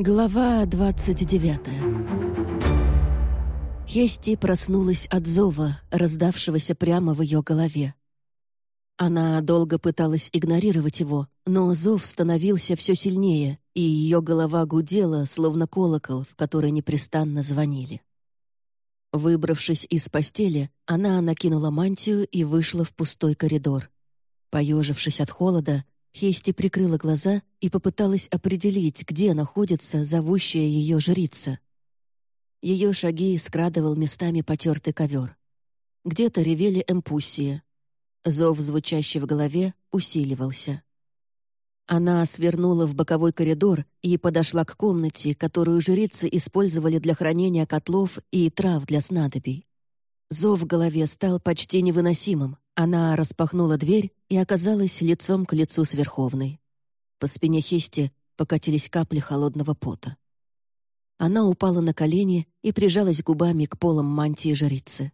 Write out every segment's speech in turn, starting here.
Глава 29 Хести проснулась от зова, раздавшегося прямо в ее голове. Она долго пыталась игнорировать его, но зов становился все сильнее, и ее голова гудела, словно колокол, в который непрестанно звонили. Выбравшись из постели, она накинула мантию и вышла в пустой коридор. Поежившись от холода, Хести прикрыла глаза и попыталась определить, где находится зовущая ее жрица. Ее шаги скрадывал местами потертый ковер. Где-то ревели эмпуссии. Зов, звучащий в голове, усиливался. Она свернула в боковой коридор и подошла к комнате, которую жрицы использовали для хранения котлов и трав для снадобий. Зов в голове стал почти невыносимым. Она распахнула дверь и оказалась лицом к лицу с Верховной. По спине Хести покатились капли холодного пота. Она упала на колени и прижалась губами к полам мантии жрицы.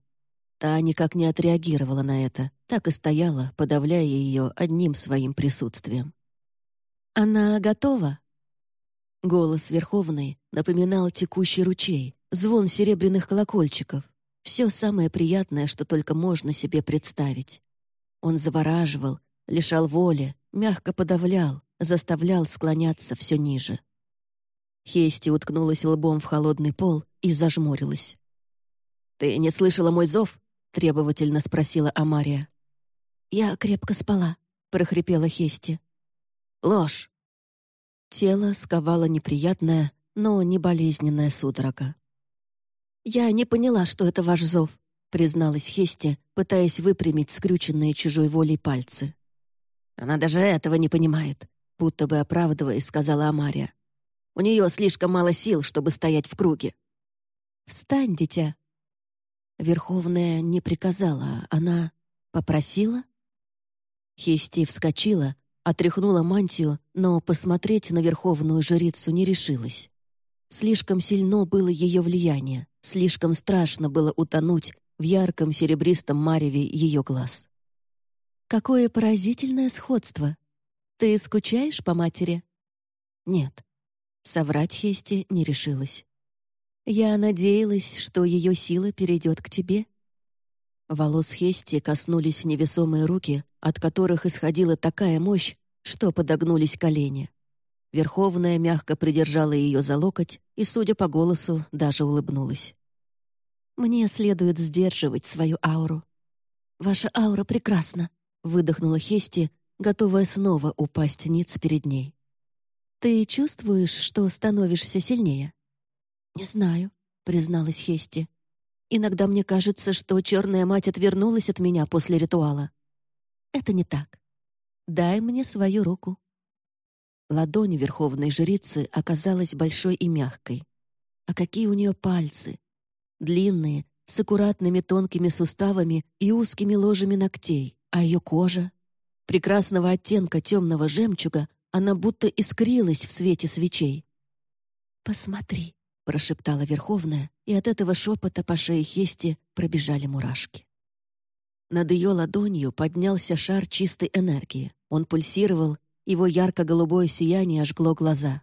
Та никак не отреагировала на это, так и стояла, подавляя ее одним своим присутствием. «Она готова?» Голос Верховной напоминал текущий ручей, звон серебряных колокольчиков. Все самое приятное, что только можно себе представить. Он завораживал, лишал воли, мягко подавлял, заставлял склоняться все ниже. Хести уткнулась лбом в холодный пол и зажмурилась. «Ты не слышала мой зов?» — требовательно спросила Амария. «Я крепко спала», — прохрипела Хести. Ложь. Тело сковало неприятная, но не болезненная судорога. «Я не поняла, что это ваш зов», — призналась Хести, пытаясь выпрямить скрюченные чужой волей пальцы. «Она даже этого не понимает», — будто бы оправдываясь, сказала Амария. «У нее слишком мало сил, чтобы стоять в круге». «Встань, дитя». Верховная не приказала, она попросила. Хести вскочила, Отряхнула мантию, но посмотреть на верховную жрицу не решилась. Слишком сильно было ее влияние, слишком страшно было утонуть в ярком серебристом мареве ее глаз. «Какое поразительное сходство! Ты скучаешь по матери?» «Нет». Соврать Хести не решилась. «Я надеялась, что ее сила перейдет к тебе». Волос Хести коснулись невесомые руки, от которых исходила такая мощь, что подогнулись колени. Верховная мягко придержала ее за локоть и, судя по голосу, даже улыбнулась. «Мне следует сдерживать свою ауру». «Ваша аура прекрасна», — выдохнула Хести, готовая снова упасть ниц перед ней. «Ты чувствуешь, что становишься сильнее?» «Не знаю», — призналась Хести. «Иногда мне кажется, что черная мать отвернулась от меня после ритуала. Это не так. Дай мне свою руку». Ладонь верховной жрицы оказалась большой и мягкой. А какие у нее пальцы! Длинные, с аккуратными тонкими суставами и узкими ложами ногтей, а ее кожа прекрасного оттенка темного жемчуга, она будто искрилась в свете свечей. «Посмотри», — прошептала Верховная, и от этого шепота по шее Хести пробежали мурашки. Над ее ладонью поднялся шар чистой энергии. Он пульсировал, его ярко-голубое сияние жгло глаза.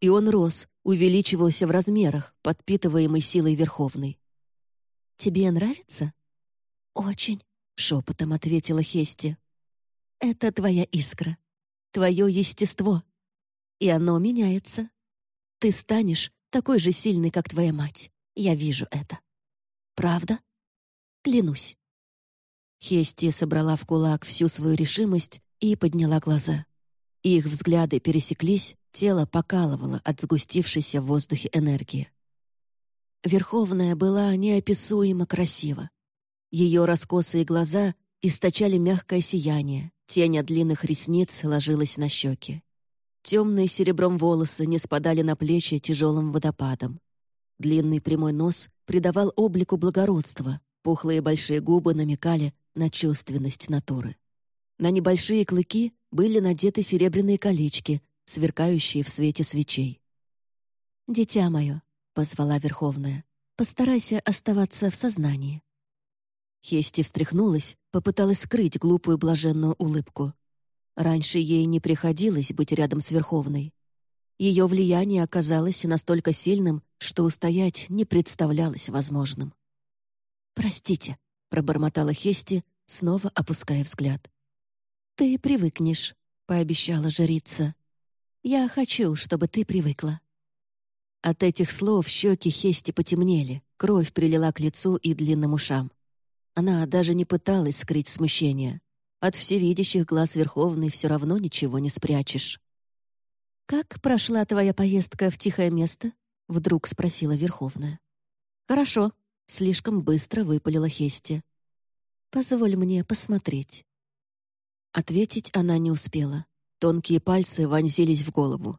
И он рос, увеличивался в размерах, подпитываемый силой Верховной. «Тебе нравится?» «Очень», — шепотом ответила Хести. «Это твоя искра, твое естество. И оно меняется. Ты станешь такой же сильный, как твоя мать. Я вижу это. Правда? Клянусь». Хести собрала в кулак всю свою решимость и подняла глаза. Их взгляды пересеклись, тело покалывало от сгустившейся в воздухе энергии. Верховная была неописуемо красива. Ее раскосые глаза источали мягкое сияние, тень от длинных ресниц ложилась на щеки. Темные серебром волосы не спадали на плечи тяжелым водопадом. Длинный прямой нос придавал облику благородства, пухлые большие губы намекали на чувственность натуры. На небольшие клыки были надеты серебряные колечки, сверкающие в свете свечей. «Дитя мое», — позвала Верховная, — «постарайся оставаться в сознании». Хести встряхнулась, попыталась скрыть глупую блаженную улыбку. Раньше ей не приходилось быть рядом с Верховной. Ее влияние оказалось настолько сильным, что устоять не представлялось возможным. «Простите», — пробормотала Хести, снова опуская взгляд. «Ты привыкнешь», — пообещала жрица. «Я хочу, чтобы ты привыкла». От этих слов щеки Хести потемнели, кровь прилила к лицу и длинным ушам. Она даже не пыталась скрыть смущение. От всевидящих глаз Верховной все равно ничего не спрячешь. «Как прошла твоя поездка в тихое место?» — вдруг спросила Верховная. «Хорошо», — слишком быстро выпалила Хести. «Позволь мне посмотреть». Ответить она не успела. Тонкие пальцы вонзились в голову.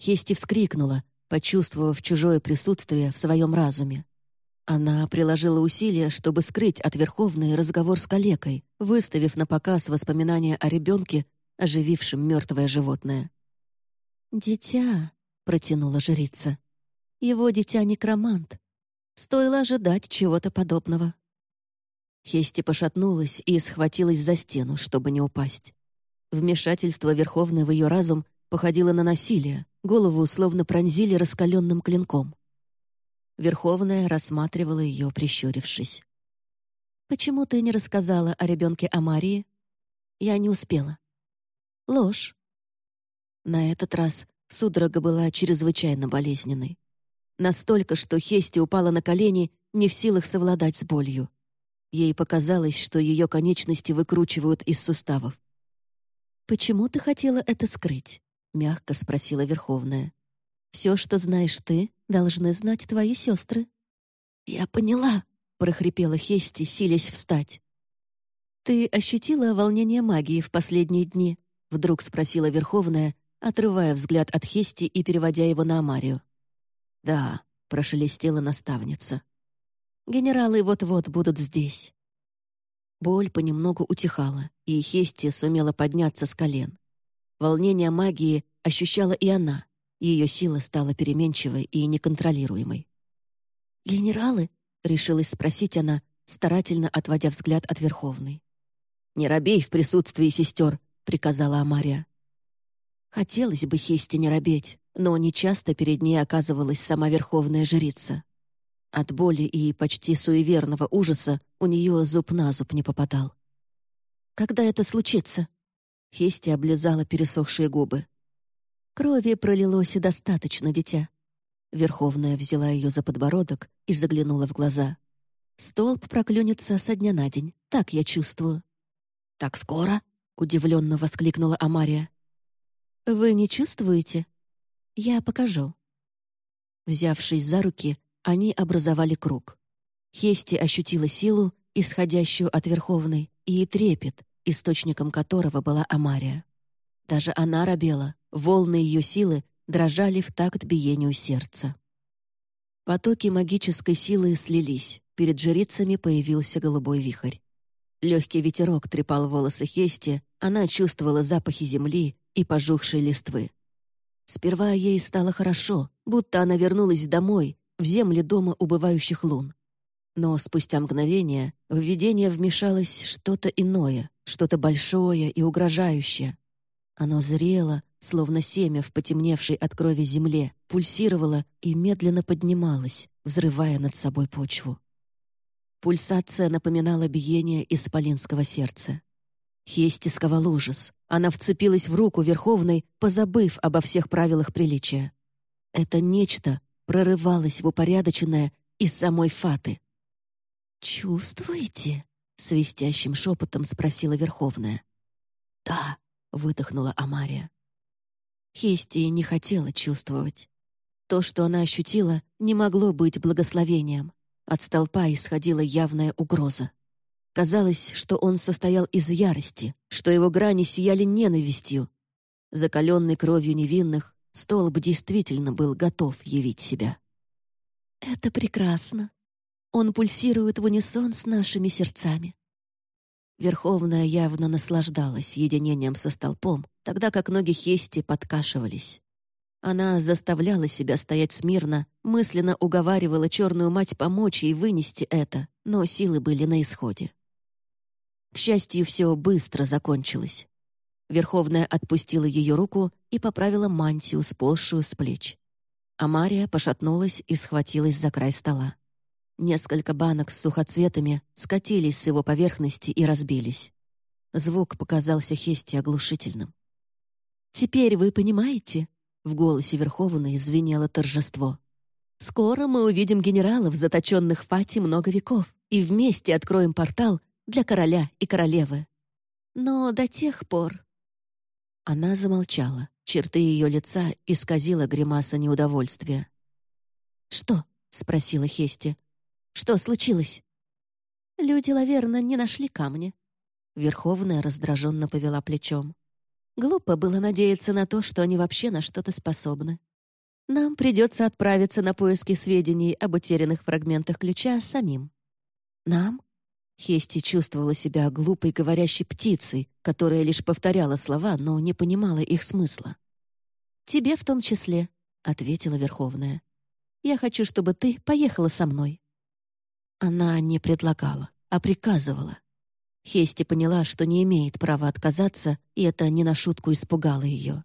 Хести вскрикнула, почувствовав чужое присутствие в своем разуме. Она приложила усилия, чтобы скрыть от Верховной разговор с калекой, выставив на показ воспоминания о ребенке, оживившем мертвое животное. «Дитя», — протянула жрица. «Его дитя-некромант. Стоило ожидать чего-то подобного». Хести пошатнулась и схватилась за стену, чтобы не упасть. Вмешательство Верховной в ее разум походило на насилие, голову условно пронзили раскаленным клинком. Верховная рассматривала ее, прищурившись. «Почему ты не рассказала о ребенке Амарии?» «Я не успела». «Ложь. На этот раз судорога была чрезвычайно болезненной. Настолько, что Хести упала на колени, не в силах совладать с болью. Ей показалось, что ее конечности выкручивают из суставов. «Почему ты хотела это скрыть?» — мягко спросила Верховная. «Все, что знаешь ты, должны знать твои сестры». «Я поняла», — прохрипела Хести, силясь встать. «Ты ощутила волнение магии в последние дни?» — вдруг спросила Верховная, отрывая взгляд от Хести и переводя его на Амарию. «Да», — прошелестела наставница. «Генералы вот-вот будут здесь». Боль понемногу утихала, и Хести сумела подняться с колен. Волнение магии ощущала и она. Ее сила стала переменчивой и неконтролируемой. «Генералы?» — решилась спросить она, старательно отводя взгляд от Верховной. «Не робей в присутствии сестер», — приказала Амария. Хотелось бы Хесте не робеть, но нечасто перед ней оказывалась сама верховная жрица. От боли и почти суеверного ужаса у нее зуб на зуб не попадал. «Когда это случится?» Хести облизала пересохшие губы. «Крови пролилось и достаточно, дитя». Верховная взяла ее за подбородок и заглянула в глаза. «Столб проклюнется со дня на день, так я чувствую». «Так скоро?» — удивленно воскликнула Амария. «Вы не чувствуете? Я покажу». Взявшись за руки, они образовали круг. Хести ощутила силу, исходящую от Верховной, и трепет, источником которого была Амария. Даже она робела, волны ее силы дрожали в такт биению сердца. Потоки магической силы слились, перед жрицами появился голубой вихрь. Легкий ветерок трепал волосы Хести, она чувствовала запахи земли и пожухшей листвы. Сперва ей стало хорошо, будто она вернулась домой, в земли дома убывающих лун. Но спустя мгновение в видение вмешалось что-то иное, что-то большое и угрожающее. Оно зрело, словно семя в потемневшей от крови земле, пульсировало и медленно поднималось, взрывая над собой почву. Пульсация напоминала биение исполинского сердца. Хести сковал ужас. Она вцепилась в руку Верховной, позабыв обо всех правилах приличия. Это нечто прорывалось в упорядоченное из самой Фаты. «Чувствуете?» — свистящим шепотом спросила Верховная. «Да», — выдохнула Амария. Хести не хотела чувствовать. То, что она ощутила, не могло быть благословением. От столпа исходила явная угроза. Казалось, что он состоял из ярости, что его грани сияли ненавистью. Закаленный кровью невинных, столб действительно был готов явить себя. «Это прекрасно. Он пульсирует в унисон с нашими сердцами». Верховная явно наслаждалась единением со столпом, тогда как ноги Хести подкашивались. Она заставляла себя стоять смирно, мысленно уговаривала черную мать помочь ей вынести это, но силы были на исходе. К счастью, все быстро закончилось. Верховная отпустила ее руку и поправила мантию, сползшую с плеч. А Мария пошатнулась и схватилась за край стола. Несколько банок с сухоцветами скатились с его поверхности и разбились. Звук показался Хесте оглушительным. «Теперь вы понимаете?» — в голосе Верховной звенело торжество. «Скоро мы увидим генералов, заточенных в Фати много веков, и вместе откроем портал для короля и королевы. Но до тех пор...» Она замолчала. Черты ее лица исказила гримаса неудовольствия. «Что?» — спросила Хести. «Что случилось?» «Люди, наверное, не нашли камня». Верховная раздраженно повела плечом. Глупо было надеяться на то, что они вообще на что-то способны. Нам придется отправиться на поиски сведений об утерянных фрагментах ключа самим. Нам? Хести чувствовала себя глупой говорящей птицей, которая лишь повторяла слова, но не понимала их смысла. «Тебе в том числе», — ответила Верховная. «Я хочу, чтобы ты поехала со мной». Она не предлагала, а приказывала. Хести поняла, что не имеет права отказаться, и это не на шутку испугало ее.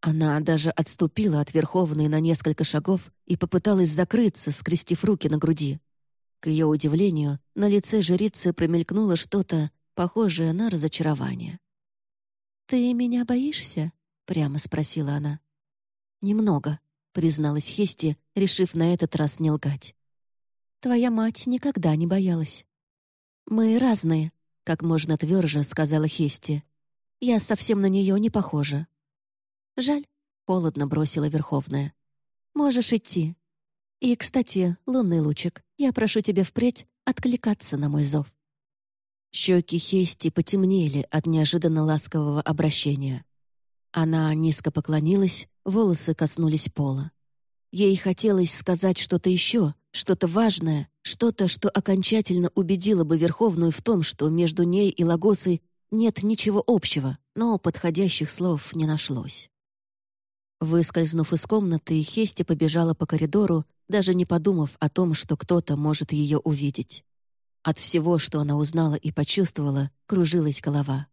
Она даже отступила от Верховной на несколько шагов и попыталась закрыться, скрестив руки на груди. К ее удивлению, на лице жрицы промелькнуло что-то, похожее на разочарование. «Ты меня боишься?» — прямо спросила она. «Немного», — призналась Хести, решив на этот раз не лгать. «Твоя мать никогда не боялась». «Мы разные», как можно тверже сказала Хести. «Я совсем на нее не похожа». «Жаль», — холодно бросила Верховная. «Можешь идти. И, кстати, лунный лучик, я прошу тебя впредь откликаться на мой зов». Щеки Хести потемнели от неожиданно ласкового обращения. Она низко поклонилась, волосы коснулись пола. Ей хотелось сказать что-то еще, что-то важное, что-то, что окончательно убедило бы Верховную в том, что между ней и Лагосой нет ничего общего, но подходящих слов не нашлось. Выскользнув из комнаты, Хести побежала по коридору, даже не подумав о том, что кто-то может ее увидеть. От всего, что она узнала и почувствовала, кружилась голова.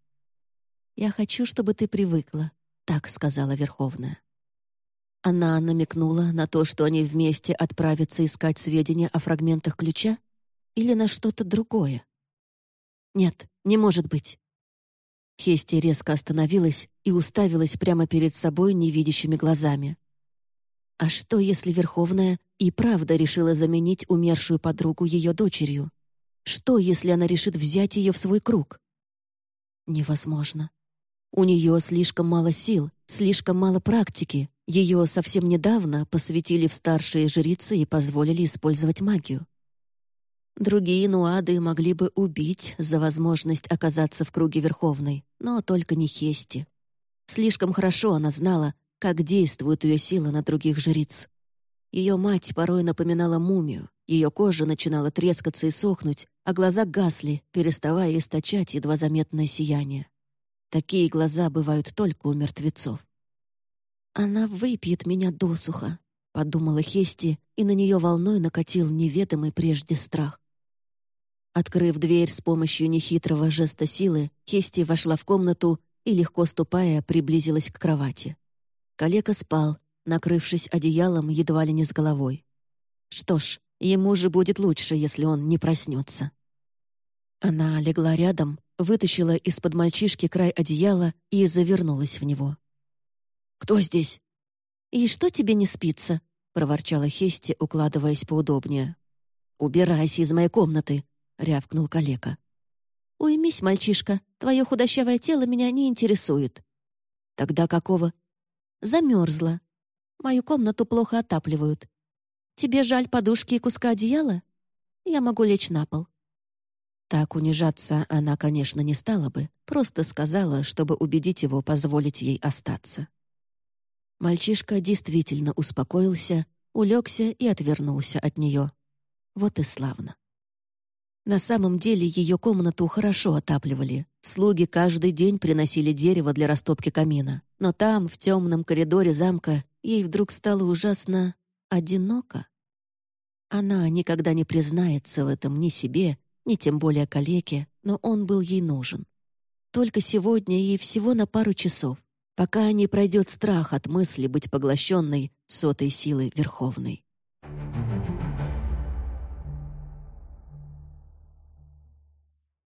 «Я хочу, чтобы ты привыкла», — так сказала Верховная. Она намекнула на то, что они вместе отправятся искать сведения о фрагментах ключа или на что-то другое. Нет, не может быть. Хести резко остановилась и уставилась прямо перед собой невидящими глазами. А что, если Верховная и правда решила заменить умершую подругу ее дочерью? Что, если она решит взять ее в свой круг? Невозможно. У нее слишком мало сил, слишком мало практики. Ее совсем недавно посвятили в старшие жрицы и позволили использовать магию. Другие нуады могли бы убить за возможность оказаться в круге Верховной, но только не Хести. Слишком хорошо она знала, как действует ее сила на других жриц. Ее мать порой напоминала мумию, ее кожа начинала трескаться и сохнуть, а глаза гасли, переставая источать едва заметное сияние. Такие глаза бывают только у мертвецов. «Она выпьет меня досуха», — подумала Хести, и на нее волной накатил неведомый прежде страх. Открыв дверь с помощью нехитрого жеста силы, Хести вошла в комнату и, легко ступая, приблизилась к кровати. Калека спал, накрывшись одеялом едва ли не с головой. Что ж, ему же будет лучше, если он не проснется. Она легла рядом, вытащила из-под мальчишки край одеяла и завернулась в него. «Кто здесь?» «И что тебе не спится?» — проворчала Хести, укладываясь поудобнее. «Убирайся из моей комнаты!» — рявкнул калека. «Уймись, мальчишка, твое худощавое тело меня не интересует». «Тогда какого?» «Замерзла. Мою комнату плохо отапливают. Тебе жаль подушки и куска одеяла? Я могу лечь на пол». Так унижаться она, конечно, не стала бы, просто сказала, чтобы убедить его позволить ей остаться. Мальчишка действительно успокоился, улегся и отвернулся от нее. Вот и славно. На самом деле ее комнату хорошо отапливали. Слуги каждый день приносили дерево для растопки камина. Но там, в темном коридоре замка, ей вдруг стало ужасно одиноко. Она никогда не признается в этом ни себе, ни тем более калеке, но он был ей нужен. Только сегодня и всего на пару часов, пока не пройдет страх от мысли быть поглощенной сотой силой Верховной.